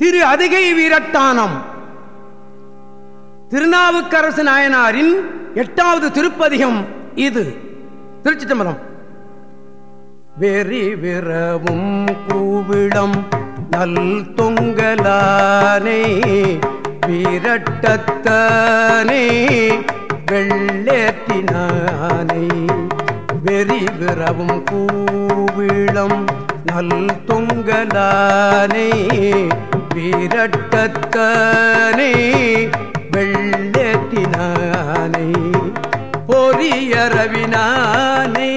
திரு அதிகை வீரட்டானம். திருநாவுக்கரசு நாயனாரின் எட்டாவது திருப்பதிகம் இது. திருச்சி தம்பரம் வெறி விரவும் கூவிடம் நல் தொங்கலானே வீரட்டத்தானே வெள்ளேற்றினானே வெறி விரவும் கூவிடம் நல் தொங்கலானே வீரட்டத்தானே வெள்ளேற்றினானே பொறியரவினானே.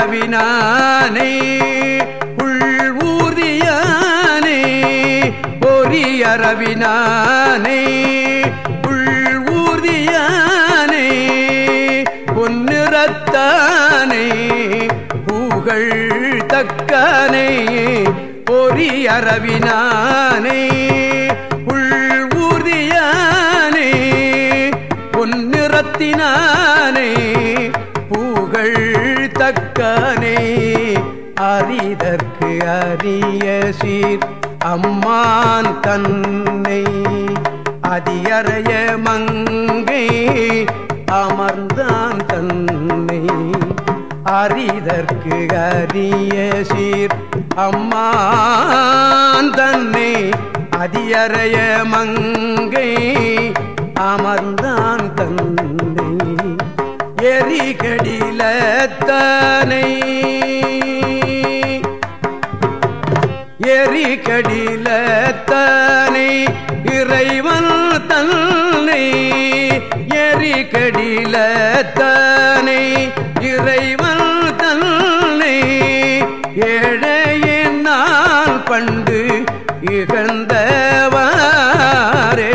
பொறியரவினானே உள்வூதியானே பொறியரவினானே உள்வூதியானே பொன்னிறத்தானே பூகள் தக்கனே பொறியரவினானே உள்வூதியானே பொன்னிறத்தினானே பூகள் தக்கனே அறிதற்கு அரிய சீர் அம்மான் தன்னை அதியறைய மங்கை அமர்ந்தான் தன்னை. அறிதற்கு அரிய சீர். அம்மான் தன்னை அதியறைய மங்கை அமர்ந்தான் தன்னை எரிகடிலத்தனை எரிகடிலத்தனை இறைவன் தன்னை. எரிகடிலத்தனை திகழ்ந்தவாரே இகழ்ந்தவாரே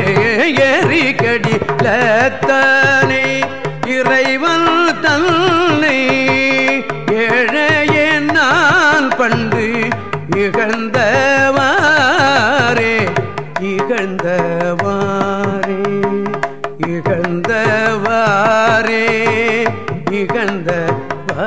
எரிகடிலத்தனை இறைவன் தன்னை ஏழையே நான் பண்டு இகழ்ந்தவாரே இகழ்ந்தவாரே இகழ்ந்தவாரே இகழ்ந்தவாரே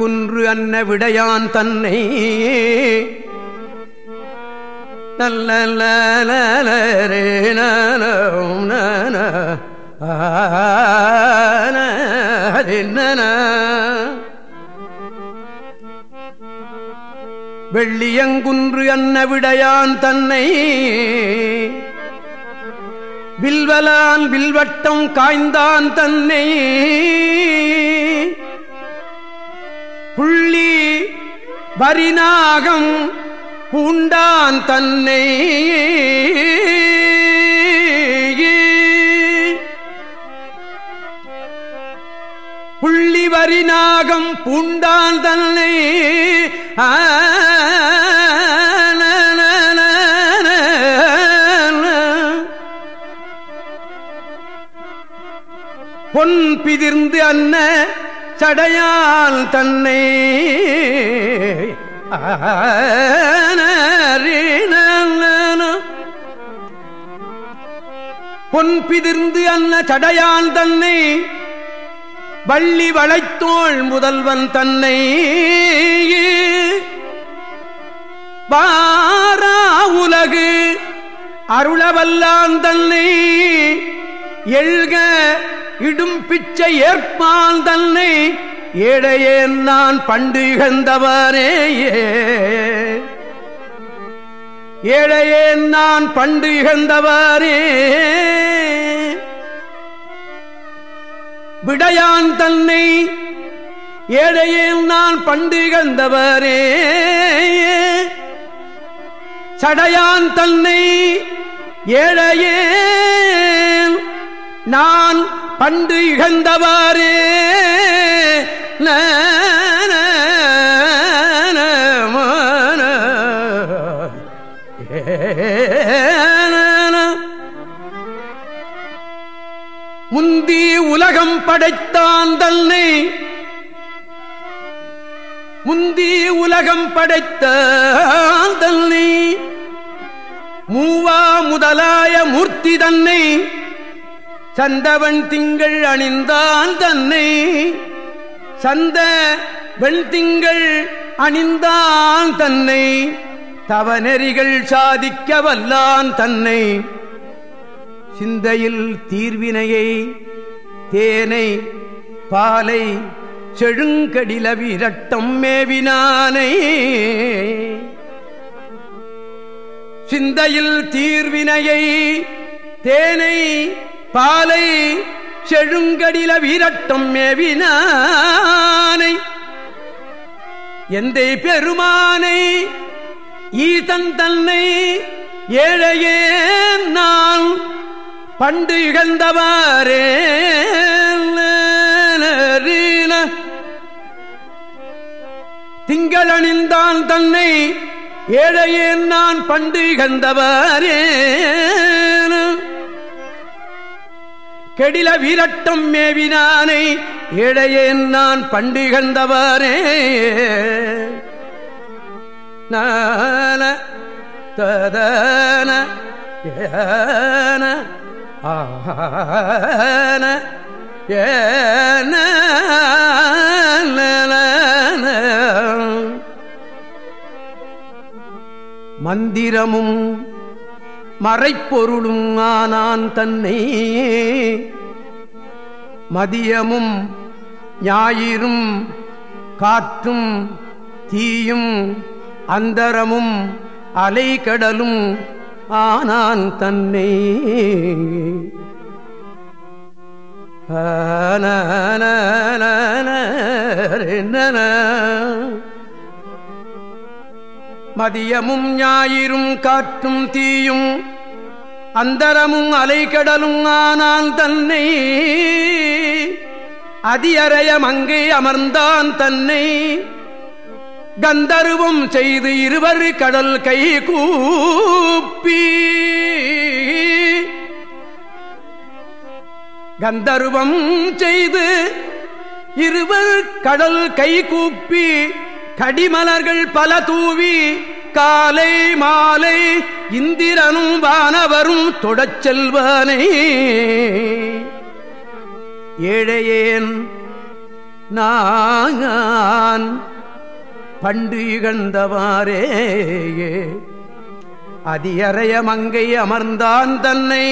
குன்று அன்ன விடையான் தன்னை. நல்ல வெள்ளியங்குன்று அன்ன விடையான் தன்னை. வில்வலான் வில்வட்டம் காய்ந்தான் தன்னை. வரிநாகம் பூண்டான் தன்னை. புள்ளி வரிநாகம் பூண்டான் தன்னை. பொன் பிதிர்ந்து அன்ன சடையால் தன்னை பொன் பிதிர்ந்து அன்ன சடையால் தன்னை வள்ளி வளைத்தோள் முதல்வன் தன்னை. பாரா உலகு அருளவல்லான் தன்னை எழுக இடும் பிச்சை ஏற்பால் தன்னை ஏழையேன் நான் பண்டு இகழ்ந்தவரேயே ஏழையேன் நான் பண்டு இகழ்ந்தவரே விடையான் தன்னை ஏழையே நான் பண்டு இகழ்ந்தவரே சடையான் தன்னை ஏழையே நான் பண்டு இகழ்ந்தவாறு முந்தி உலகம் படைத்தான் தன்னை. முந்தி உலகம் படைத்தான் தன்னை. மூவா முதலாய மூர்த்தி தன்னை. சந்தவன் திங்கள் அணிந்தான் தன்னை. சந்த வெண்திங்கள் அணிந்தான் தன்னை. தவ நெறிகள் சாதிக்க வல்லான் தன்னை. சிந்தையில் தீர்வினையை தேனை பாலை செழுங்கடில விரட்டம் மேவினானை. சிந்தையில் தீர்வினையை தேனை பாலை செழுங்கடில வீரட்டம் மேவினானை எந்த பெருமானை ஈதன் தன்னை ஏழையே நான் பண்டு இகழ்ந்தவாறே திங்களணிந்தான் தன்னை ஏழையே நான் பண்டு இகழ்ந்தவாறே கெடில வீரட்டம் மேவினானை ஏழையேன் நான் பண்டிகந்தவரே நான ததன ஏன ஆன ஏன மந்திரமும் மறைப்பொருளும் ஆனான் தன்னை மதியமும் ஞாயிறும் காற்றும் தீயும் அந்தரமும் அலைகடலும் ஆனான் தன்னை ஆன மதியமும் ஞாயிறும் காற்றும் தீயும் அந்தரமும் அலைகடலும் ஆனான் தன்னை. அதியறையம் அங்கே அமர்ந்தான் தன்னை. கந்தருவம் செய்து இருவர் கடல் கை கூப்பி. கந்தருவம் செய்து இருவர் கடல் கை கூப்பி. கடிமலர்கள் பல தூவி காலை மாலை இந்திரனும் வானவரும் தொடச் செல்வானை. ஏழையேன் நான் பண்டு இகழ்ந்தவாரே அதியறைய மங்கை அமர்ந்தான் தன்னை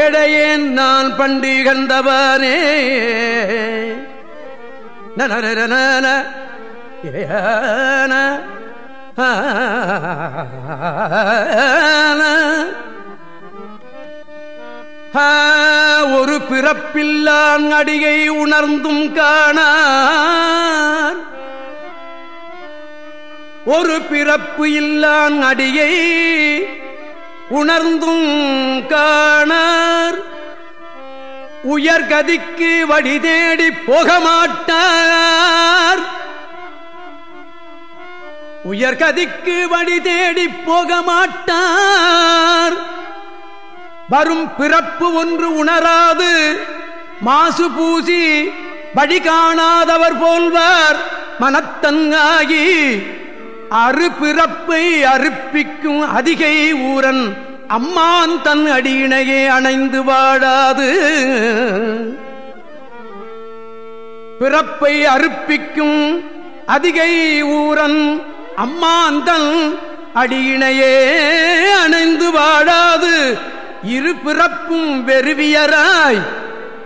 ஏழையேன் நான் பண்டு இகழ்ந்தவனே. நன ஒரு பிறப்பில்லான் அடியை உணர்ந்தும் காணார் ஒரு பிறப்பு இல்லான் அடியை உணர்ந்தும் காணார். உயர்கதிக்கு வழி தேடி போக மாட்டார் உயர்கதிக்கு வழி தேடி போக மாட்டார். வரும் பிறப்பு ஒன்று உணராது. மாசு பூசி வழி காணாதவர் போல்வார் மனத்தங்காகி அறு பிறப்பை அறுப்பிக்கும் அதிகை ஊரன் அம்மான் தன் அடியினையே அணைந்து வாழாது. பிறப்பை அறுப்பிக்கும் அதிகை ஊரன் அம்மாந்தன் அடியினையே அணைந்து வாழாது இரு பிறப்பும் வெறுவியராய்.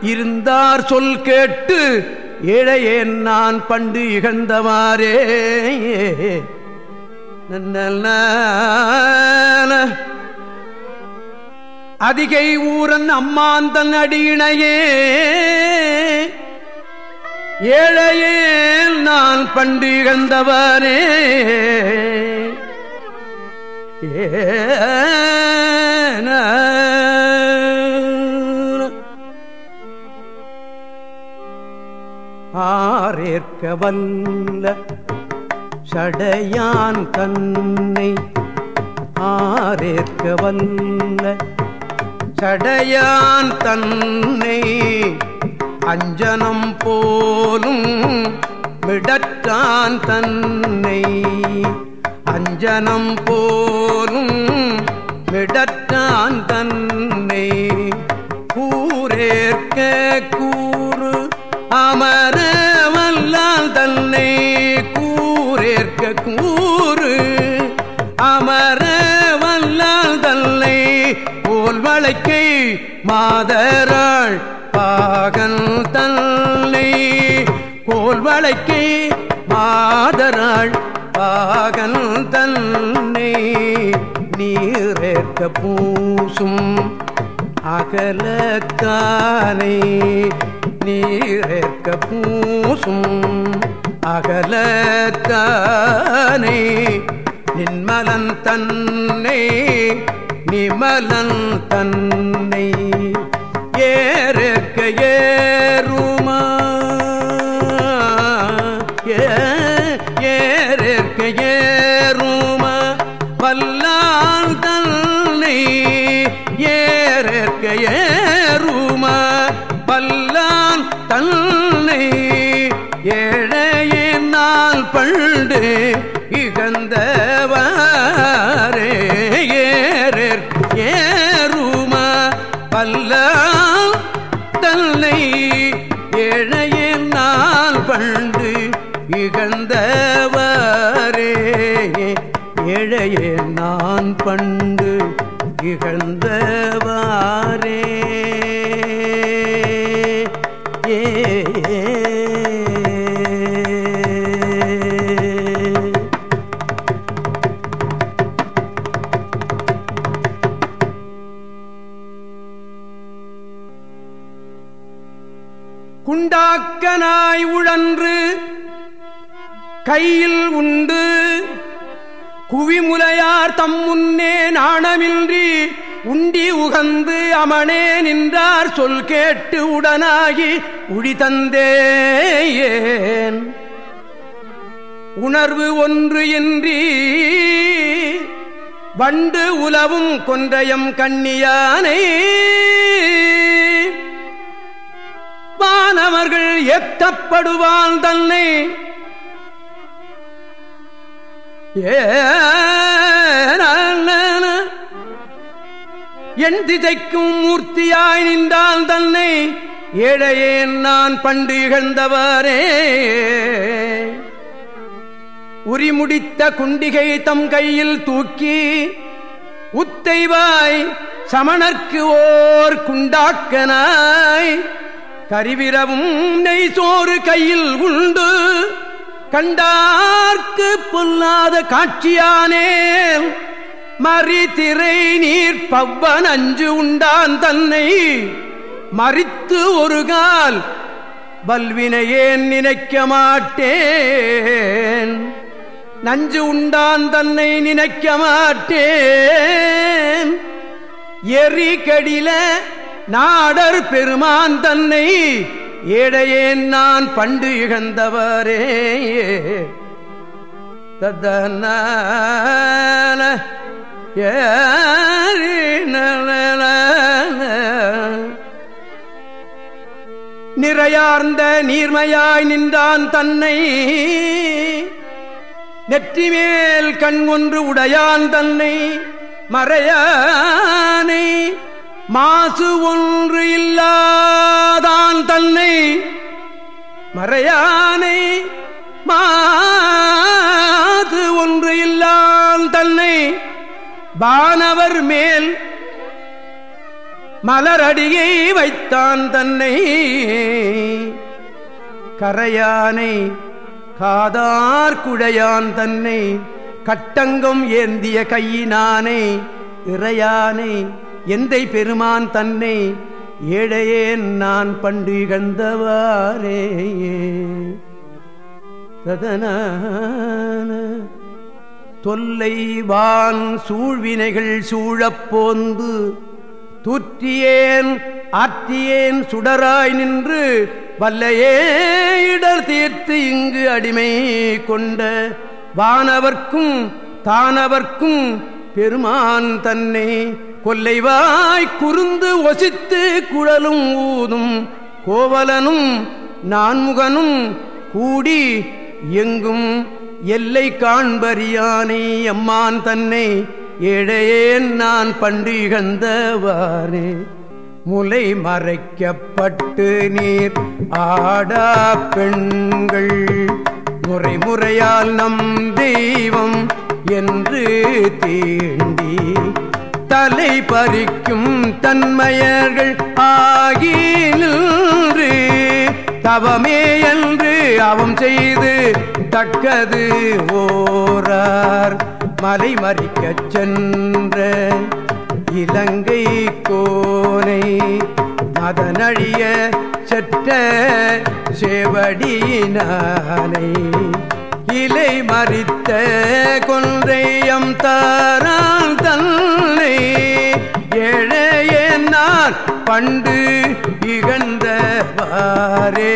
இருந்தார் சொல் கேட்டு ஏழையேன் நான் பண்டு இகழ்ந்தவாறே. அதிகை ஊரன் அம்மாந்தன் அடியினையே ஏழையே நான் பண்டு இகழ்ந்தவனே ஆரேற்க வல்ல சடையான் தன்னை ஆரேற்க வல்ல சடையான் தன்னை அஞ்சனம் போலும் விடற்றான் தன்னை. அஞ்சனம் போலும் விடற்றான் தன்னை. கூரேற்க கூறு அமர வல்லால் தன்னை. கூரேற்க கூறு அமர வல்லால் தன்னை. போல் வளைக்கை மாதராள் பாகன் தன்னை கோல் வளைக்கை மாதராள் பாகன் தன்னை நீரேற்க பூசும் அகலத்தானை நீரேற்க பூசும் அகலத்தானை நின்மலன் தன்னை நிமலன் தன்னை ஏற்க ஏறுமா? ஏற்க ஏறுமா? ஏழையே நான் பண்டு இகழ்ந்தவாரே ஏ குண்டாக்கனாய் உழன்று கையில் உண்டு குவிமுலையார் தம் முன்னே நாணமின்றி உண்டி உகந்து அமனே நின்றார் சொல் கேட்டு உடனாகி உடி தந்தேன். உணர்வு ஒன்று இன்றி வண்டு உலவும் கொன்றையம் கண்ணியானை வானவர்கள் எத்தப்படுவான் தன்னை என் திசைக்கும் மூர்த்தியாய் நின்றால் தன்னை ஏழையேன் நான் பண்டு இகழ்ந்தவரே உரிமுடித்த குண்டிகை தம் கையில் தூக்கி உத்தைவாய் சமணர்க்கு ஓர் குண்டாக்கனாய் கரிவிரவும் நெய் சோறு கையில் உண்டு. கண்டார்க்கு பொல்லாத காட்சியானே. மறிதிரை நீர் பவ்வன் அஞ்சு உண்டான் தன்னை. மறித்து ஒரு கால் வல்வினையேன் நினைக்க மாட்டேன். நஞ்சு உண்டான் தன்னை நினைக்க மாட்டேன். எரி கடில நாடர் பெருமான் தன்னை. ஏடையேன் நான் பண்டு இகழ்ந்தவரே. தத்தன நிறையார்ந்த நீர்மையாய் நின்றான் தன்னை. நெற்றிமேல் கண் ஒன்று உடையான் தன்னை. மறையானை மாசு ஒன்று இல்லாதான் தன்னை மறையானை. மாது ஒன்று இல்லால் தன்னை பானவர் மேல் மலரடியை வைத்தான் தன்னை. கரையானை காதார் குழையான் தன்னை கட்டங்கம் ஏந்திய கையினானை இறையானை. எந்தை பெருமான் தன்னை ஏழையேன் நான் பண்டு இகழ்ந்தவாரே ததன தொல்லை வான் சூழ்வினைகள் சூழப்போந்து தூற்றியேன் ஆற்றியேன் சுடராய் நின்று வல்லையே இடர் தீர்த்து இங்கு அடிமை கொண்ட வானவர்க்கும் தானவர்க்கும் பெருமான் தன்னை கொல்லைவாய் குருந்து ஒசித்து குழலும் ஊதும் கோவலனும் நான்முகனும் கூடி எங்கும் எல்லை காண்பறியானே அம்மான் தன்னை ஏழையேன் நான் பண்டு இகழ்ந்தவானே முலை மறைக்கப்பட்டு நீர் ஆடா பெண்கள். முறை முறையால் நம் தெய்வம் என்று தீண்டி தலை பறிக்கும் தன்மையர்கள் ஆகி நின்று தவமே என்று அவம் செய்து தக்கது ஓரார் மலை மறிக்கச் சென்ற இலங்கை கோனை அதனழிய செற்ற செவடியினானை இலை மறித்த கொன்றையம் தாரால் தன்னை ஏழையே நான் பண்டு இகழ்ந்தவாரே